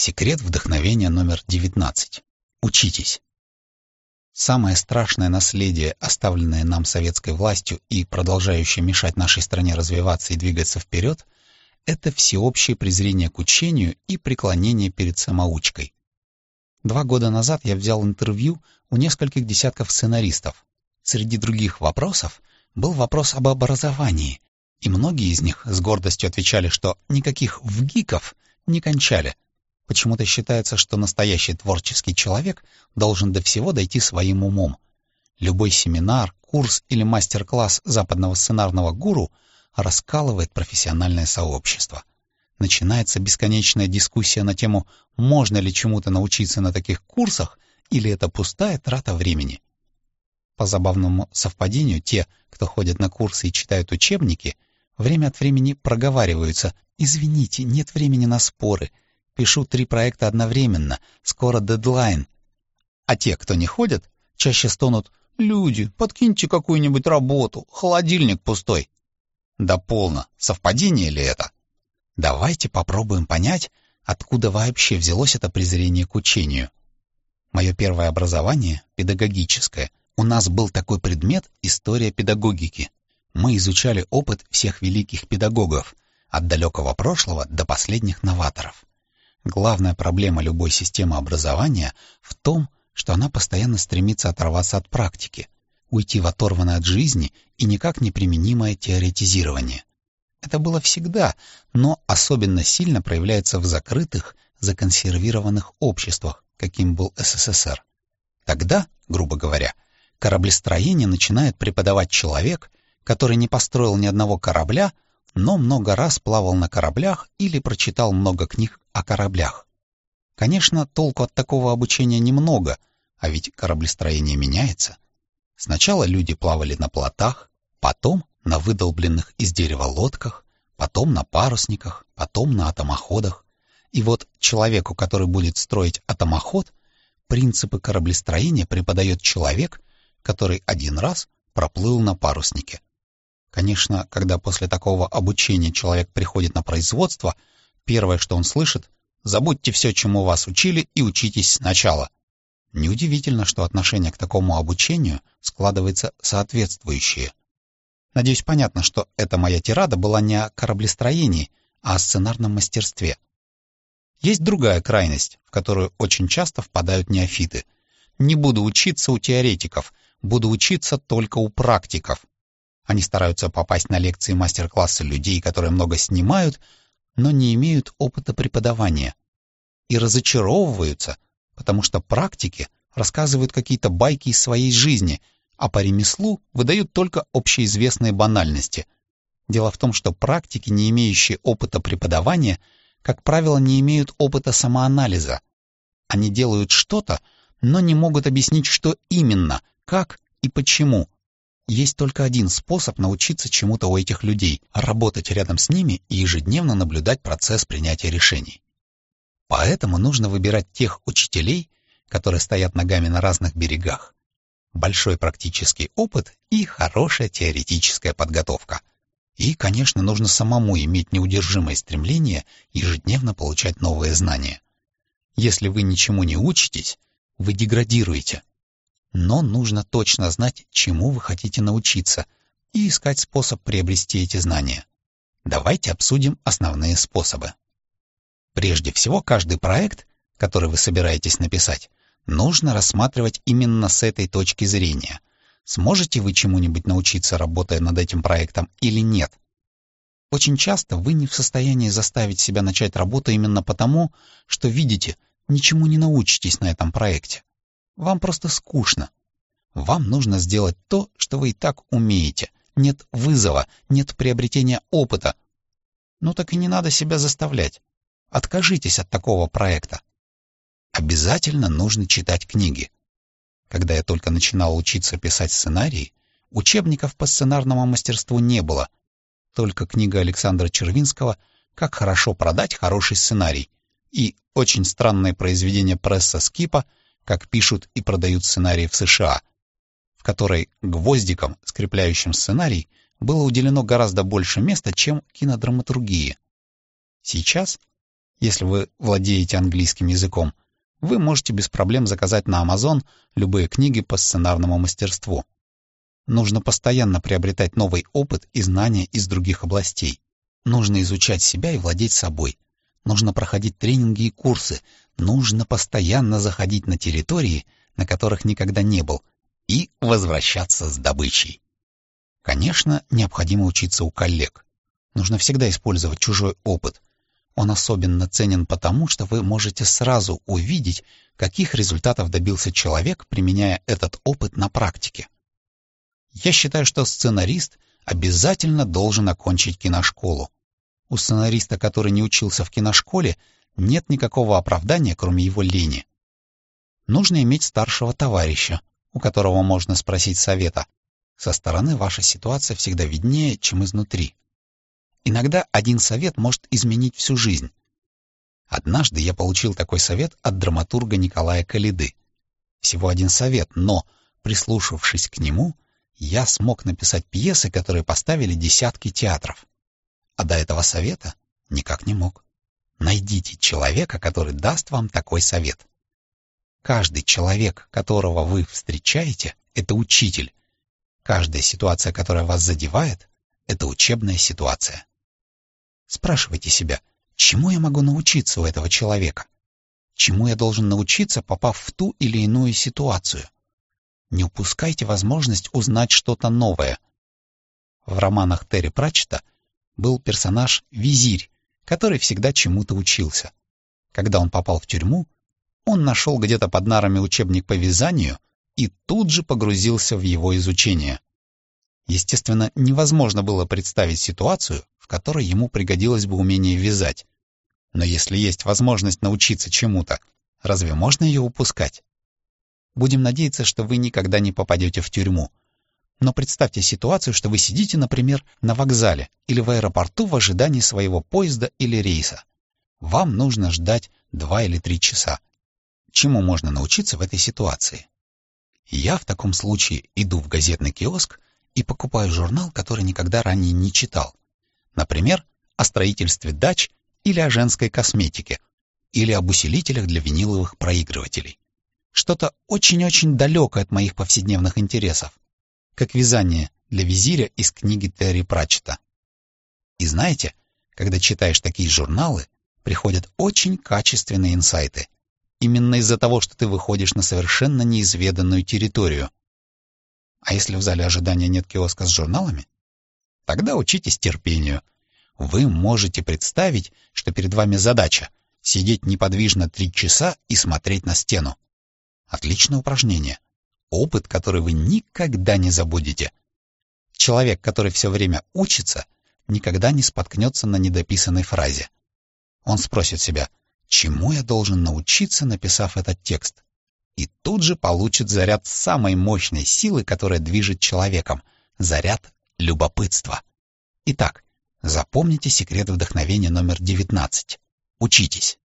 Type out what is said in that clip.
Секрет вдохновения номер 19. Учитесь. Самое страшное наследие, оставленное нам советской властью и продолжающее мешать нашей стране развиваться и двигаться вперед, это всеобщее презрение к учению и преклонение перед самоучкой. Два года назад я взял интервью у нескольких десятков сценаристов. Среди других вопросов был вопрос об образовании, и многие из них с гордостью отвечали, что никаких вгиков не кончали. Почему-то считается, что настоящий творческий человек должен до всего дойти своим умом. Любой семинар, курс или мастер-класс западного сценарного гуру раскалывает профессиональное сообщество. Начинается бесконечная дискуссия на тему, можно ли чему-то научиться на таких курсах, или это пустая трата времени. По забавному совпадению, те, кто ходят на курсы и читают учебники, время от времени проговариваются «Извините, нет времени на споры. Пишу три проекта одновременно. Скоро дедлайн». А те, кто не ходят, чаще стонут «Люди, подкиньте какую-нибудь работу, холодильник пустой». Да полно, совпадение ли это? Давайте попробуем понять, откуда вообще взялось это презрение к учению. Мое первое образование, педагогическое, у нас был такой предмет «История педагогики». Мы изучали опыт всех великих педагогов, от далекого прошлого до последних новаторов. Главная проблема любой системы образования в том, что она постоянно стремится оторваться от практики, уйти в оторванное от жизни и никак не применимое теоретизирование. Это было всегда, но особенно сильно проявляется в закрытых, законсервированных обществах, каким был СССР. Тогда, грубо говоря, кораблестроение начинает преподавать человек, который не построил ни одного корабля, но много раз плавал на кораблях или прочитал много книг о кораблях. Конечно, толку от такого обучения немного, а ведь кораблестроение меняется. Сначала люди плавали на плотах, потом на выдолбленных из дерева лодках, потом на парусниках, потом на атомоходах. И вот человеку, который будет строить атомоход, принципы кораблестроения преподает человек, который один раз проплыл на паруснике. Конечно, когда после такого обучения человек приходит на производство, первое, что он слышит, «Забудьте все, чему вас учили, и учитесь сначала». Неудивительно, что отношение к такому обучению складывается соответствующее. Надеюсь, понятно, что эта моя тирада была не о кораблестроении, а о сценарном мастерстве. Есть другая крайность, в которую очень часто впадают неофиты. Не буду учиться у теоретиков, буду учиться только у практиков. Они стараются попасть на лекции мастер-класса людей, которые много снимают, но не имеют опыта преподавания. И разочаровываются, потому что практики рассказывают какие-то байки из своей жизни — а по ремеслу выдают только общеизвестные банальности. Дело в том, что практики, не имеющие опыта преподавания, как правило, не имеют опыта самоанализа. Они делают что-то, но не могут объяснить, что именно, как и почему. Есть только один способ научиться чему-то у этих людей — работать рядом с ними и ежедневно наблюдать процесс принятия решений. Поэтому нужно выбирать тех учителей, которые стоят ногами на разных берегах большой практический опыт и хорошая теоретическая подготовка. И, конечно, нужно самому иметь неудержимое стремление ежедневно получать новые знания. Если вы ничему не учитесь, вы деградируете. Но нужно точно знать, чему вы хотите научиться, и искать способ приобрести эти знания. Давайте обсудим основные способы. Прежде всего, каждый проект, который вы собираетесь написать, нужно рассматривать именно с этой точки зрения. Сможете вы чему-нибудь научиться, работая над этим проектом, или нет? Очень часто вы не в состоянии заставить себя начать работу именно потому, что видите, ничему не научитесь на этом проекте. Вам просто скучно. Вам нужно сделать то, что вы и так умеете. Нет вызова, нет приобретения опыта. Ну так и не надо себя заставлять. Откажитесь от такого проекта обязательно нужно читать книги. Когда я только начинал учиться писать сценарии, учебников по сценарному мастерству не было. Только книга Александра Червинского «Как хорошо продать хороший сценарий» и очень странное произведение пресса Скипа «Как пишут и продают сценарии в США», в которой гвоздиком, скрепляющим сценарий, было уделено гораздо больше места, чем кинодраматургии. Сейчас Если вы владеете английским языком, вы можете без проблем заказать на Amazon любые книги по сценарному мастерству. Нужно постоянно приобретать новый опыт и знания из других областей. Нужно изучать себя и владеть собой. Нужно проходить тренинги и курсы. Нужно постоянно заходить на территории, на которых никогда не был, и возвращаться с добычей. Конечно, необходимо учиться у коллег. Нужно всегда использовать чужой опыт, он особенно ценен потому, что вы можете сразу увидеть, каких результатов добился человек, применяя этот опыт на практике. Я считаю, что сценарист обязательно должен окончить киношколу. У сценариста, который не учился в киношколе, нет никакого оправдания, кроме его лени. Нужно иметь старшего товарища, у которого можно спросить совета. Со стороны ваша ситуация всегда виднее, чем изнутри. Иногда один совет может изменить всю жизнь. Однажды я получил такой совет от драматурга Николая Калиды. Всего один совет, но, прислушавшись к нему, я смог написать пьесы, которые поставили десятки театров. А до этого совета никак не мог. Найдите человека, который даст вам такой совет. Каждый человек, которого вы встречаете, это учитель. Каждая ситуация, которая вас задевает, это учебная ситуация. Спрашивайте себя, чему я могу научиться у этого человека? Чему я должен научиться, попав в ту или иную ситуацию? Не упускайте возможность узнать что-то новое. В романах Терри Пратчета был персонаж Визирь, который всегда чему-то учился. Когда он попал в тюрьму, он нашел где-то под нарами учебник по вязанию и тут же погрузился в его изучение. Естественно, невозможно было представить ситуацию, в которой ему пригодилось бы умение вязать. Но если есть возможность научиться чему-то, разве можно ее упускать? Будем надеяться, что вы никогда не попадете в тюрьму. Но представьте ситуацию, что вы сидите, например, на вокзале или в аэропорту в ожидании своего поезда или рейса. Вам нужно ждать два или три часа. Чему можно научиться в этой ситуации? Я в таком случае иду в газетный киоск и покупаю журнал, который никогда ранее не читал. Например, о строительстве дач или о женской косметике, или об усилителях для виниловых проигрывателей. Что-то очень-очень далекое от моих повседневных интересов, как вязание для визиря из книги Терри Пратчета. И знаете, когда читаешь такие журналы, приходят очень качественные инсайты. Именно из-за того, что ты выходишь на совершенно неизведанную территорию, а если в зале ожидания нет киоска с журналами? Тогда учитесь терпению. Вы можете представить, что перед вами задача — сидеть неподвижно три часа и смотреть на стену. Отличное упражнение. Опыт, который вы никогда не забудете. Человек, который все время учится, никогда не споткнется на недописанной фразе. Он спросит себя, чему я должен научиться, написав этот текст? и тут же получит заряд самой мощной силы, которая движет человеком, заряд любопытства. Итак, запомните секрет вдохновения номер 19. Учитесь.